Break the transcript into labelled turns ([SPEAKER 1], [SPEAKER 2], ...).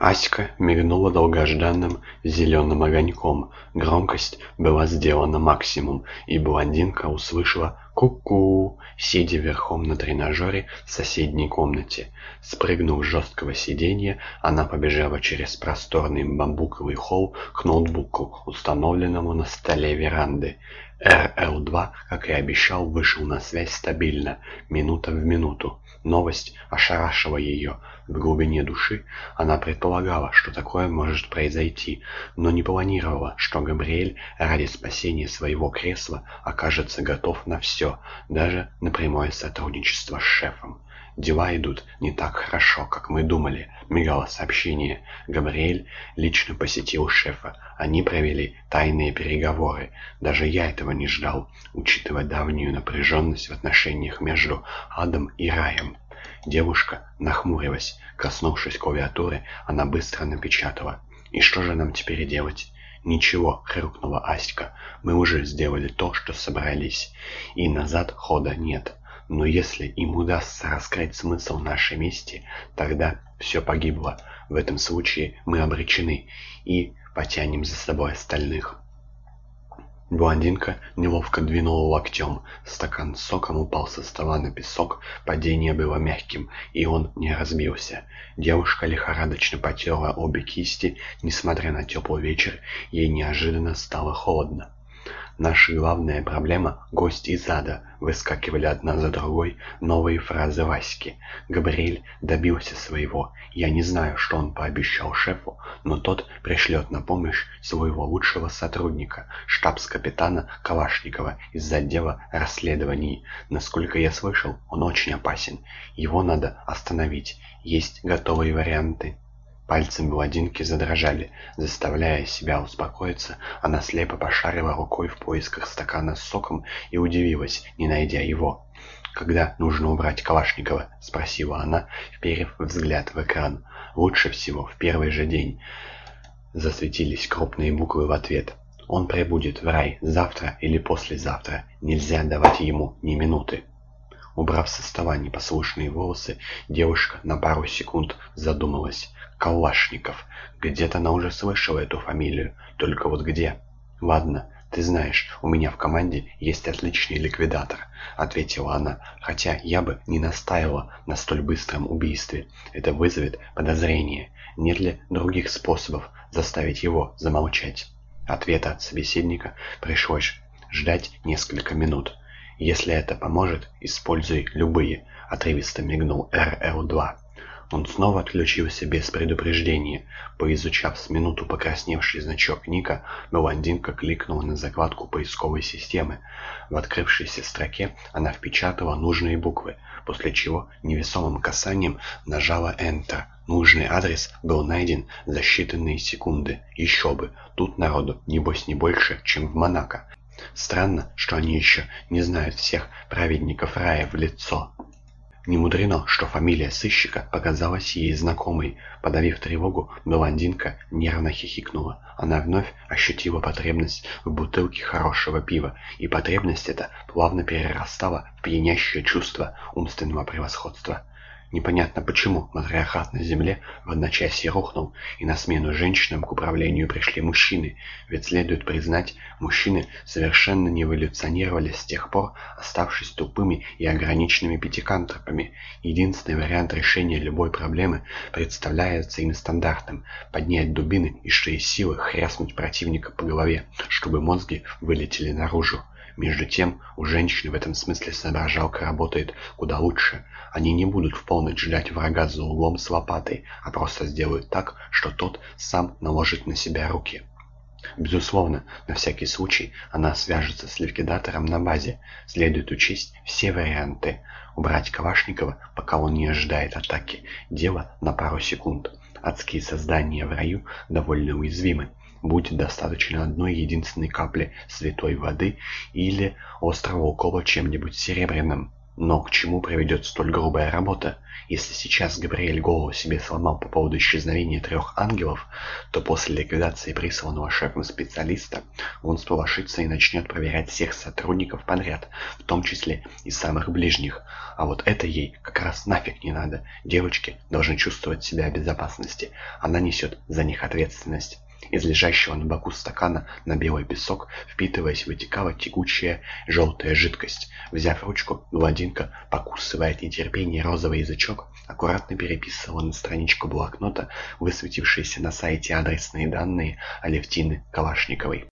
[SPEAKER 1] Аська мигнула долгожданным зеленым огоньком. Громкость была сделана максимум, и блондинка услышала «ку-ку», сидя верхом на тренажере в соседней комнате. Спрыгнув с жесткого сиденья, она побежала через просторный бамбуковый холл к ноутбуку, установленному на столе веранды. РЛ-2, как и обещал, вышел на связь стабильно, минута в минуту. Новость ошарашила ее. В глубине души она предполагала, что такое может произойти, но не планировала, что Габриэль ради спасения своего кресла окажется готов на все, даже на прямое сотрудничество с шефом. «Дела идут не так хорошо, как мы думали», — мигало сообщение. Габриэль лично посетил шефа. Они провели тайные переговоры. Даже я этого не ждал, учитывая давнюю напряженность в отношениях между адом и раем. Девушка нахмурилась. Коснувшись клавиатуры, она быстро напечатала. «И что же нам теперь делать?» «Ничего», — хрюкнула Аська. «Мы уже сделали то, что собрались, и назад хода нет. Но если им удастся раскрыть смысл нашей мести, тогда все погибло. В этом случае мы обречены и потянем за собой остальных». Блондинка неловко двинула локтем. Стакан с соком упал со стола на песок. Падение было мягким, и он не разбился. Девушка лихорадочно потерла обе кисти. Несмотря на теплый вечер, ей неожиданно стало холодно. Наша главная проблема — гости из ада. Выскакивали одна за другой новые фразы Васьки. Габриэль добился своего. Я не знаю, что он пообещал шефу, но тот пришлет на помощь своего лучшего сотрудника, штабс-капитана Калашникова из отдела расследований. Насколько я слышал, он очень опасен. Его надо остановить. Есть готовые варианты. Пальцы блондинки задрожали. Заставляя себя успокоиться, она слепо пошарила рукой в поисках стакана с соком и удивилась, не найдя его. «Когда нужно убрать Калашникова?» — спросила она, вперев взгляд в экран. «Лучше всего в первый же день». Засветились крупные буквы в ответ. «Он прибудет в рай завтра или послезавтра. Нельзя давать ему ни минуты». Убрав со стола непослушные волосы, девушка на пару секунд задумалась. Калашников. Где-то она уже слышала эту фамилию, только вот где? Ладно, ты знаешь, у меня в команде есть отличный ликвидатор, ответила она, хотя я бы не настаивала на столь быстром убийстве. Это вызовет подозрение. Нет ли других способов заставить его замолчать? Ответа от собеседника пришлось ждать несколько минут. Если это поможет, используй любые, отрывисто мигнул РЛ-2. Он снова отключился без предупреждения. Поизучав с минуту покрасневший значок Ника, блондинка кликнула на закладку поисковой системы. В открывшейся строке она впечатала нужные буквы, после чего невесомым касанием нажала Enter. Нужный адрес был найден за считанные секунды. Еще бы, тут народу, небось, не больше, чем в Монако. Странно, что они еще не знают всех праведников рая в лицо. Не мудрено, что фамилия сыщика показалась ей знакомой. Подавив тревогу, блондинка нервно хихикнула. Она вновь ощутила потребность в бутылке хорошего пива, и потребность эта плавно перерастала в пьянящее чувство умственного превосходства. Непонятно почему матриархат на земле в одночасье рухнул, и на смену женщинам к управлению пришли мужчины, ведь следует признать, мужчины совершенно не эволюционировали с тех пор, оставшись тупыми и ограниченными пятикантропами. Единственный вариант решения любой проблемы представляется им стандартным – поднять дубины и что из силы хряснуть противника по голове, чтобы мозги вылетели наружу. Между тем, у женщин в этом смысле соображалка работает куда лучше. Они не будут в полночь ждать врага за углом с лопатой, а просто сделают так, что тот сам наложит на себя руки. Безусловно, на всякий случай она свяжется с ликвидатором на базе. Следует учесть все варианты. Убрать Калашникова, пока он не ожидает атаки. Дело на пару секунд. Адские создания в раю довольно уязвимы. Будет достаточно одной единственной капли святой воды или острого укола чем-нибудь серебряным. Но к чему приведет столь грубая работа? Если сейчас Габриэль голову себе сломал по поводу исчезновения трех ангелов, то после ликвидации присланного шефом специалиста он сполошится и начнет проверять всех сотрудников подряд, в том числе и самых ближних. А вот это ей как раз нафиг не надо. Девочки должны чувствовать себя в безопасности. Она несет за них ответственность. Из лежащего на боку стакана на белый песок, впитываясь, вытекала тягучая желтая жидкость. Взяв ручку, блондинка, покусывая от нетерпения розовый язычок, аккуратно переписывала на страничку блокнота высветившиеся на сайте адресные данные Алевтины Калашниковой.